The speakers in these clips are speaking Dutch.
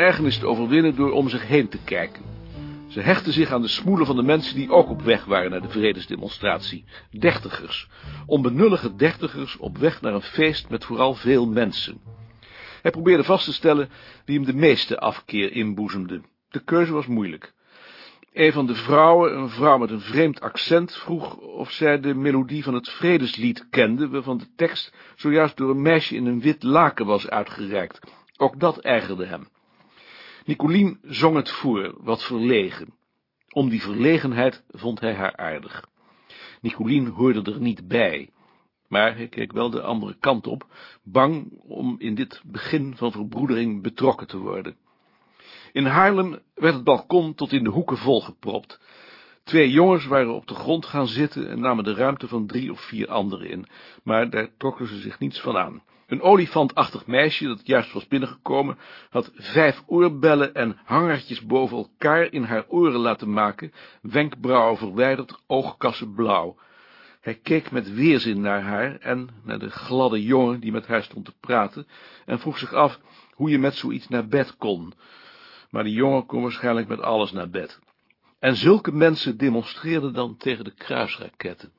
ergernis te overwinnen door om zich heen te kijken. Ze hechtte zich aan de smoelen van de mensen die ook op weg waren naar de vredesdemonstratie. Dertigers. Onbenullige dertigers op weg naar een feest met vooral veel mensen. Hij probeerde vast te stellen wie hem de meeste afkeer inboezemde. De keuze was moeilijk. Een van de vrouwen, een vrouw met een vreemd accent, vroeg of zij de melodie van het vredeslied kende, waarvan de tekst zojuist door een meisje in een wit laken was uitgereikt. Ook dat ergerde hem. Nicolien zong het voor, wat verlegen. Om die verlegenheid vond hij haar aardig. Nicolien hoorde er niet bij, maar hij keek wel de andere kant op, bang om in dit begin van verbroedering betrokken te worden. In Haarlem werd het balkon tot in de hoeken volgepropt. Twee jongens waren op de grond gaan zitten en namen de ruimte van drie of vier anderen in, maar daar trokken ze zich niets van aan. Een olifantachtig meisje, dat juist was binnengekomen, had vijf oorbellen en hangertjes boven elkaar in haar oren laten maken, wenkbrauwen verwijderd, oogkassen blauw. Hij keek met weerzin naar haar en naar de gladde jongen die met haar stond te praten, en vroeg zich af hoe je met zoiets naar bed kon. Maar die jongen kon waarschijnlijk met alles naar bed. En zulke mensen demonstreerden dan tegen de kruisraketten.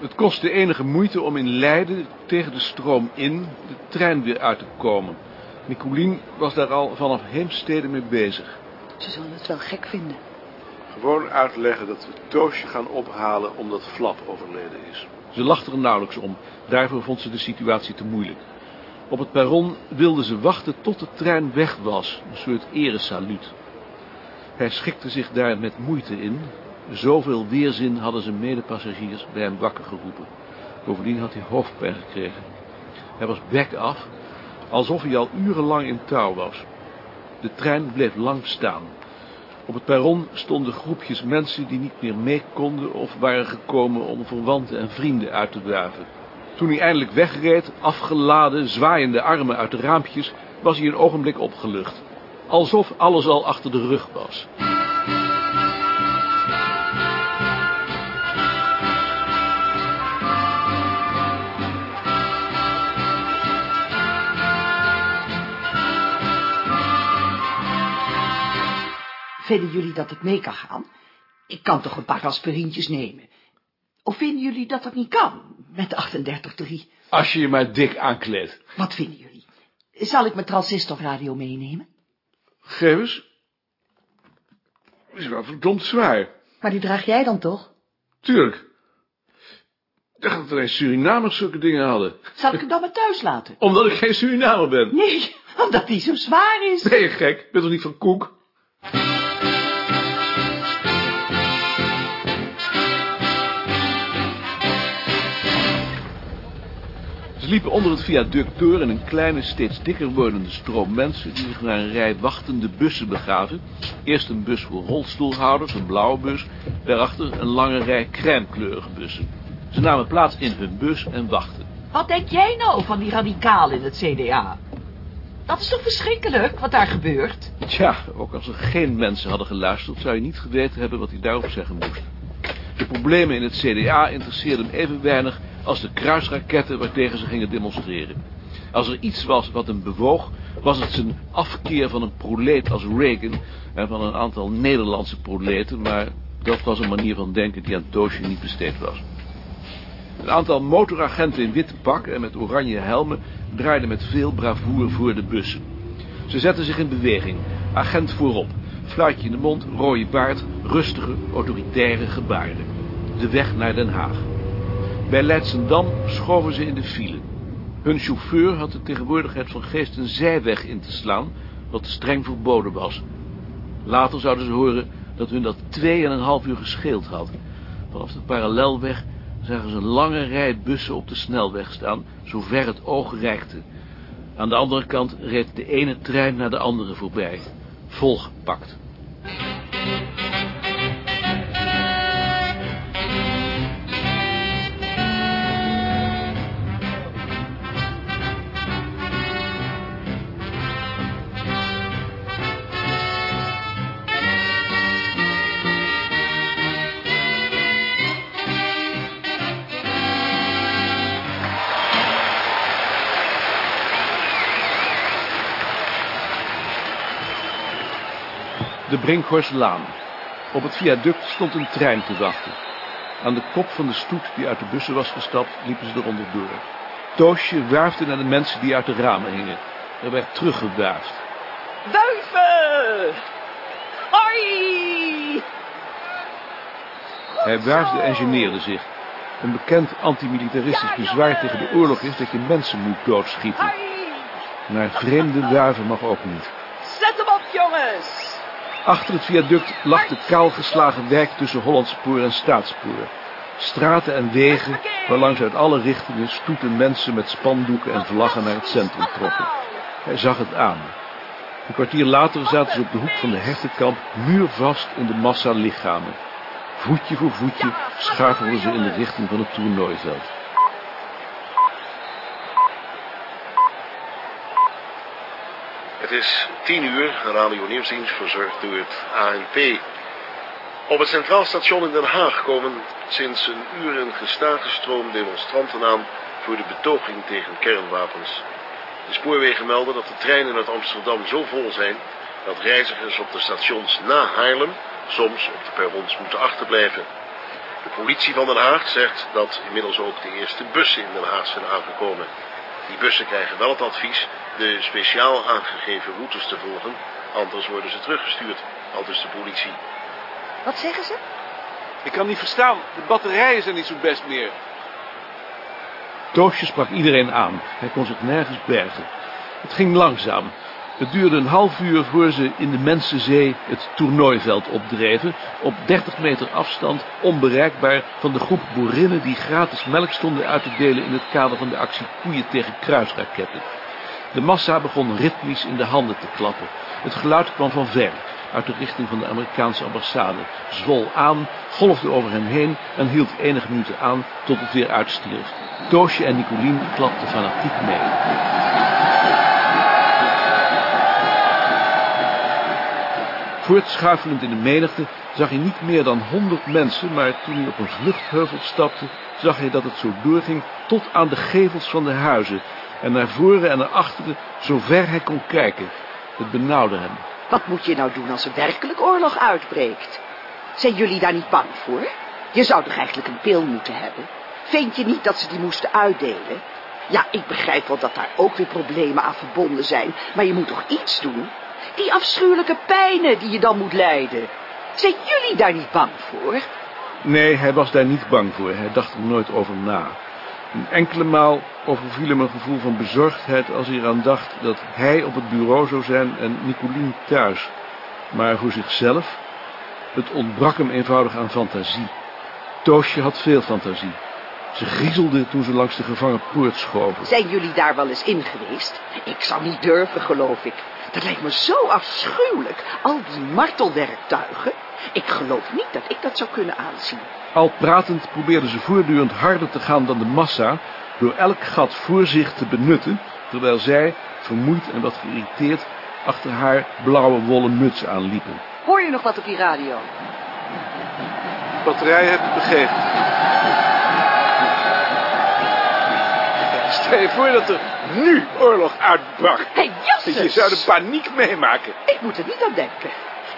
Het kostte enige moeite om in Leiden tegen de stroom in de trein weer uit te komen. Nicolien was daar al vanaf Heemstede mee bezig. Ze zullen het wel gek vinden. Gewoon uitleggen dat we Toosje gaan ophalen omdat Flap overleden is. Ze lachte er nauwelijks om. Daarvoor vond ze de situatie te moeilijk. Op het perron wilde ze wachten tot de trein weg was, een soort eresaluut. Hij schikte zich daar met moeite in. Zoveel weerzin hadden zijn medepassagiers bij hem wakker geroepen. Bovendien had hij hoofdpijn gekregen. Hij was bek af, alsof hij al urenlang in touw was. De trein bleef lang staan. Op het perron stonden groepjes mensen die niet meer mee konden of waren gekomen om verwanten en vrienden uit te wuiven. Toen hij eindelijk wegreed, afgeladen, zwaaiende armen uit de raampjes, was hij een ogenblik opgelucht. Alsof alles al achter de rug was. Vinden jullie dat ik mee kan gaan? Ik kan toch een paar aspirintjes nemen. Of vinden jullie dat dat niet kan, met 38,3? Als je je maar dik aankleedt. Wat vinden jullie? Zal ik mijn transistorradio meenemen? Geef eens. is wel verdomd zwaar. Maar die draag jij dan toch? Tuurlijk. Ik dacht dat alleen Surinamers zulke dingen hadden. Zal ik hem dan maar thuis laten? Omdat ik geen Surinamer ben. Nee, omdat hij zo zwaar is. Ben je gek? Ik ben toch niet van koek? Ze liepen onder het viaduct door in een kleine, steeds dikker wordende stroom mensen die zich naar een rij wachtende bussen begaven. Eerst een bus voor rolstoelhouders, een blauwe bus, daarachter een lange rij crèmekleurige bussen. Ze namen plaats in hun bus en wachten. Wat denk jij nou van die radicalen in het CDA? Dat is toch verschrikkelijk, wat daar gebeurt? Tja, ook als er geen mensen hadden geluisterd, zou je niet geweten hebben wat hij daarop zeggen moest. De problemen in het CDA interesseerden hem even weinig als de kruisraketten waartegen ze gingen demonstreren. Als er iets was wat hem bewoog, was het zijn afkeer van een proleet als Reagan en van een aantal Nederlandse proleten, maar dat was een manier van denken die aan Toosje niet besteed was. Een aantal motoragenten in witte pak en met oranje helmen draaiden met veel bravoure voor de bussen. Ze zetten zich in beweging, agent voorop, fluitje in de mond, rode baard, rustige, autoritaire gebaren. De weg naar Den Haag. Bij Leidsendam schoven ze in de file. Hun chauffeur had de tegenwoordigheid van geest een zijweg in te slaan, wat streng verboden was. Later zouden ze horen dat hun dat twee en een half uur gescheeld had. Vanaf de parallelweg zagen ze een lange rij bussen op de snelweg staan, zover het oog reikte. Aan de andere kant reed de ene trein naar de andere voorbij, volgepakt. De Brinkhorstlaan. Op het viaduct stond een trein te wachten. Aan de kop van de stoet die uit de bussen was gestapt, liepen ze eronder door. Toosje wuifde naar de mensen die uit de ramen hingen. Er werd teruggewuifd. Wuiven! Hoi! Hij wuifde en geneerde zich. Een bekend antimilitaristisch bezwaar tegen de oorlog is dat je mensen moet doodschieten. Hoi! Naar vreemde wuiven mag ook niet. Zet hem op, jongens! Achter het viaduct lag de kaalgeslagen wijk tussen Hollandspoor en Staatspoor. Straten en wegen waarlangs uit alle richtingen stoeten mensen met spandoeken en vlaggen naar het centrum trokken. Hij zag het aan. Een kwartier later zaten ze op de hoek van de hertenkamp muurvast in de massa lichamen. Voetje voor voetje schuifelden ze in de richting van het toernooiveld. Het is tien uur, Radio Nieuwsdienst verzorgd door het ANP. Op het Centraal Station in Den Haag komen sinds een uur een gestage stroom demonstranten aan voor de betoging tegen kernwapens. De spoorwegen melden dat de treinen uit Amsterdam zo vol zijn dat reizigers op de stations na Haarlem soms op de perrons moeten achterblijven. De politie van Den Haag zegt dat inmiddels ook de eerste bussen in Den Haag zijn aangekomen. Die bussen krijgen wel het advies de speciaal aangegeven routes te volgen, anders worden ze teruggestuurd, aldus de politie. Wat zeggen ze? Ik kan niet verstaan, de batterijen zijn niet zo best meer. Toosje sprak iedereen aan. Hij kon zich nergens bergen. Het ging langzaam. Het duurde een half uur voor ze in de Mensenzee het toernooiveld opdreven, op 30 meter afstand, onbereikbaar van de groep boerinnen die gratis melk stonden uit te delen in het kader van de actie Koeien tegen kruisraketten. De massa begon ritmisch in de handen te klappen. Het geluid kwam van ver, uit de richting van de Amerikaanse ambassade, zwol aan, golfde over hem heen en hield enige minuten aan tot het weer uitstierf. Toosje en Nicolien klapten fanatiek mee. Voortschuifelend in de menigte zag hij niet meer dan honderd mensen, maar toen hij op een vluchtheuvel stapte, zag hij dat het zo doorging tot aan de gevels van de huizen en naar voren en naar achteren, zover hij kon kijken. Het benauwde hem. Wat moet je nou doen als er werkelijk oorlog uitbreekt? Zijn jullie daar niet bang voor? Je zou toch eigenlijk een pil moeten hebben? Vind je niet dat ze die moesten uitdelen? Ja, ik begrijp wel dat daar ook weer problemen aan verbonden zijn, maar je moet toch iets doen? Die afschuwelijke pijnen die je dan moet lijden. Zijn jullie daar niet bang voor? Nee, hij was daar niet bang voor. Hij dacht er nooit over na. Een enkele maal overviel hem een gevoel van bezorgdheid als hij eraan dacht dat hij op het bureau zou zijn en Nicolien thuis. Maar voor zichzelf, het ontbrak hem eenvoudig aan fantasie. Toosje had veel fantasie. Ze griezelde toen ze langs de gevangen poort schoven. Zijn jullie daar wel eens in geweest? Ik zou niet durven, geloof ik. Dat lijkt me zo afschuwelijk. Al die martelwerktuigen. Ik geloof niet dat ik dat zou kunnen aanzien. Al pratend probeerden ze voortdurend harder te gaan dan de massa... door elk gat voor zich te benutten... terwijl zij, vermoeid en wat geïrriteerd... achter haar blauwe wollen muts aanliepen. Hoor je nog wat op die radio? batterij heb ik begeven. Stel je voor dat er nu oorlog uitbrak. Hé, hey, Je zou de paniek meemaken. Ik moet er niet aan denken.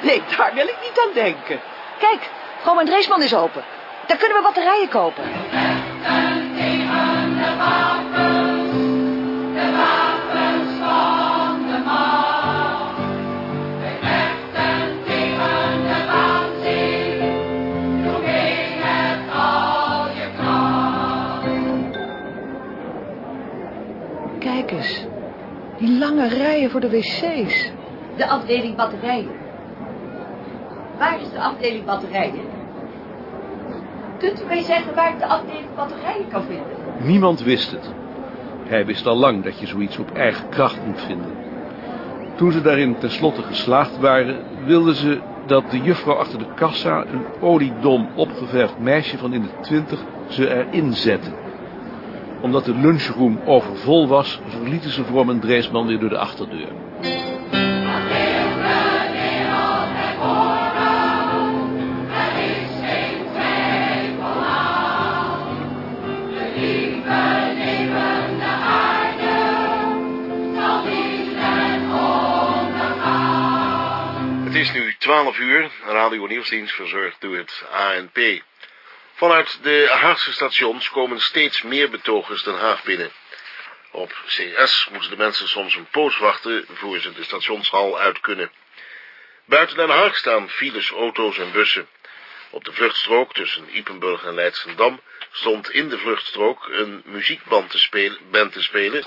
Nee, daar wil ik niet aan denken. Kijk, Vroom en Dreesman is open. Daar kunnen we batterijen kopen. Kijk eens, die lange rijen voor de wc's. De afdeling batterijen. De afdeling batterijen? Kunt u mij zeggen waar ik de afdeling batterijen kan vinden? Niemand wist het. Hij wist al lang dat je zoiets op eigen kracht moet vinden. Toen ze daarin tenslotte geslaagd waren, wilden ze dat de juffrouw achter de kassa, een oliedom opgeverfd meisje van in de twintig, ze erin zette. Omdat de lunchroom overvol was, verlieten ze Vorm en Dreesman weer door de achterdeur. 12 uur. Radio Nieuwsdienst verzorgd door het ANP. Vanuit de Haagse stations komen steeds meer betogers Den Haag binnen. Op CS moeten de mensen soms een poos wachten voor ze de stationshal uit kunnen. Buiten Den Haag staan files, auto's en bussen. Op de vluchtstrook tussen Ipenburg en Leidsendam stond in de vluchtstrook een muziekband te spelen, band te spelen,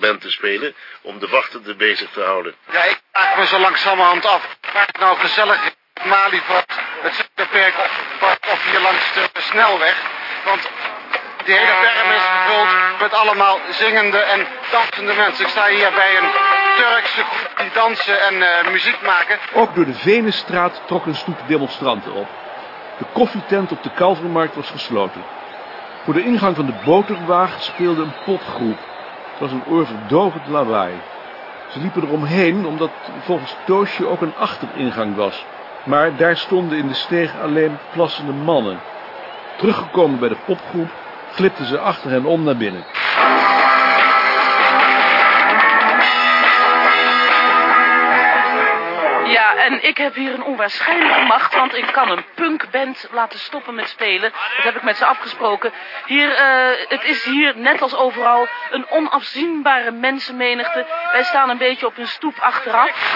band te spelen om de wachtenden bezig te houden. Ja, ik maak me zo langzamerhand af. Waar het nou gezellig is, Malieveld, het Zuiderperk of hier langs de snelweg. Want die hele berm is gevuld met allemaal zingende en dansende mensen. Ik sta hier bij een Turkse groep die dansen en uh, muziek maken. Ook door de Venenstraat trok een stoet demonstranten op. De koffietent op de Kalvermarkt was gesloten. Voor de ingang van de boterwaag speelde een popgroep. Was een oorverdovend lawaai. Ze liepen eromheen omdat volgens Toosje ook een achteringang was. Maar daar stonden in de steeg alleen plassende mannen. Teruggekomen bij de popgroep glipten ze achter hen om naar binnen. En ik heb hier een onwaarschijnlijke macht, want ik kan een punkband laten stoppen met spelen. Dat heb ik met ze afgesproken. Hier, uh, het is hier, net als overal, een onafzienbare mensenmenigte. Wij staan een beetje op een stoep achteraf.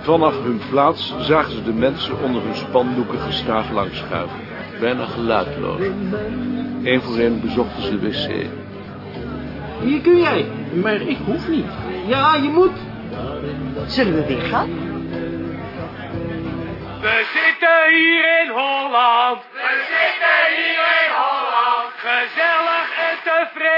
Vanaf hun plaats zagen ze de mensen onder hun spandoeken gestaag langschuiven. Bijna geluidloos. Eén voor één bezochten ze de wc. Hier kun jij, maar ik hoef niet. Ja, je moet. Zullen we weer gaan? We zitten hier in Holland. We zitten hier in Holland. Gezellig en tevreden.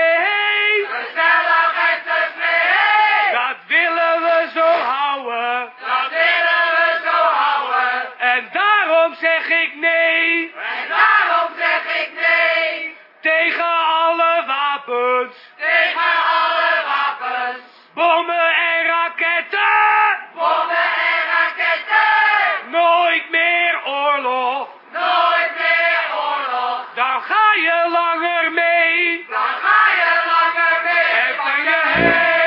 Yeah.